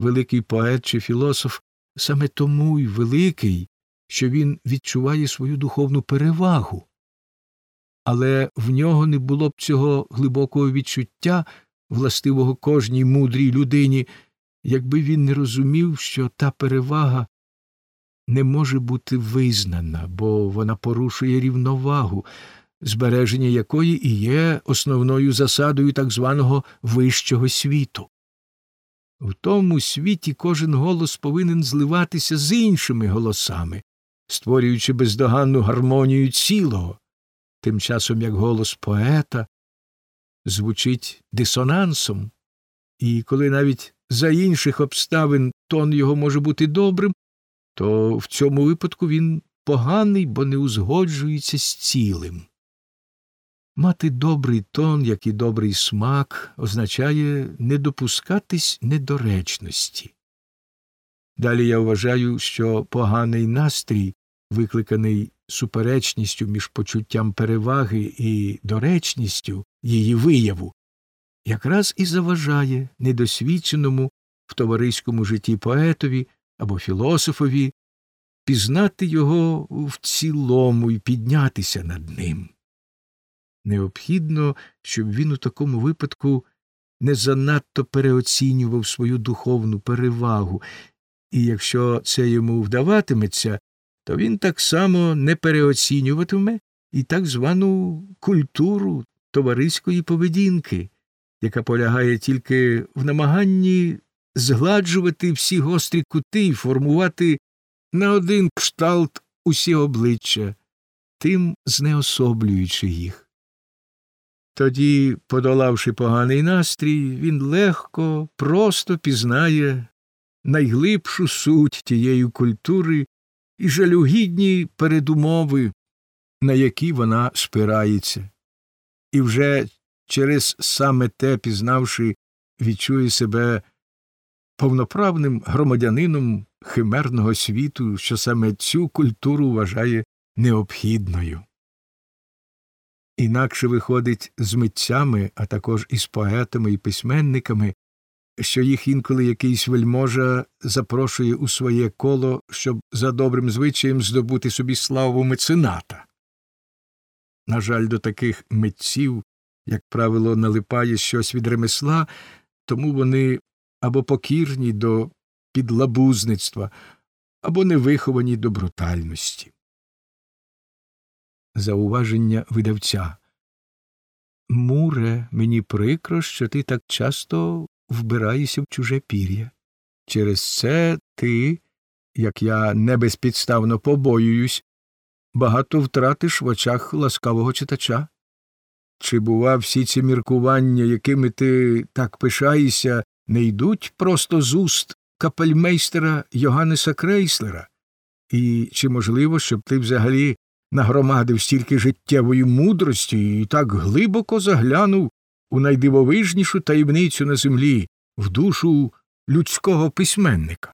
великий поет чи філософ саме тому й великий, що він відчуває свою духовну перевагу. Але в нього не було б цього глибокого відчуття, властивого кожній мудрій людині, якби він не розумів, що та перевага не може бути визнана, бо вона порушує рівновагу, збереження якої і є основною засадою так званого вищого світу. В тому світі кожен голос повинен зливатися з іншими голосами, створюючи бездоганну гармонію цілого, тим часом як голос поета звучить дисонансом, і коли навіть за інших обставин тон його може бути добрим, то в цьому випадку він поганий, бо не узгоджується з цілим. Мати добрий тон, як і добрий смак, означає не допускатись недоречності. Далі я вважаю, що поганий настрій, викликаний суперечністю між почуттям переваги і доречністю її вияву, якраз і заважає недосвідченому в товариському житті поетові або філософові пізнати його в цілому і піднятися над ним. Необхідно, щоб він у такому випадку не занадто переоцінював свою духовну перевагу, і якщо це йому вдаватиметься, то він так само не переоцінюватиме і так звану культуру товариської поведінки, яка полягає тільки в намаганні згладжувати всі гострі кути і формувати на один кшталт усі обличчя, тим знеособлюючи їх. Тоді, подолавши поганий настрій, він легко, просто пізнає найглибшу суть тієї культури і жалюгідні передумови, на які вона спирається, і вже через саме те, пізнавши, відчує себе повноправним громадянином химерного світу, що саме цю культуру вважає необхідною. Інакше виходить з митцями, а також із поетами і письменниками, що їх інколи якийсь вельможа запрошує у своє коло, щоб за добрим звичаєм здобути собі славу мецената. На жаль, до таких митців, як правило, налипає щось від ремесла, тому вони або покірні до підлабузництва, або невиховані до брутальності. Зауваження видавця. Муре, мені прикро, що ти так часто вбираєшся в чуже пір'я. Через це ти, як я не безпідставно побоююсь, багато втратиш в очах ласкавого читача. Чи, бува, всі ці міркування, якими ти так пишаєшся, не йдуть просто з уст капельмейстера Йоганнеса Крейслера? І чи можливо, щоб ти взагалі нагромадив стільки життєвої мудрості і так глибоко заглянув у найдивовижнішу таємницю на землі, в душу людського письменника.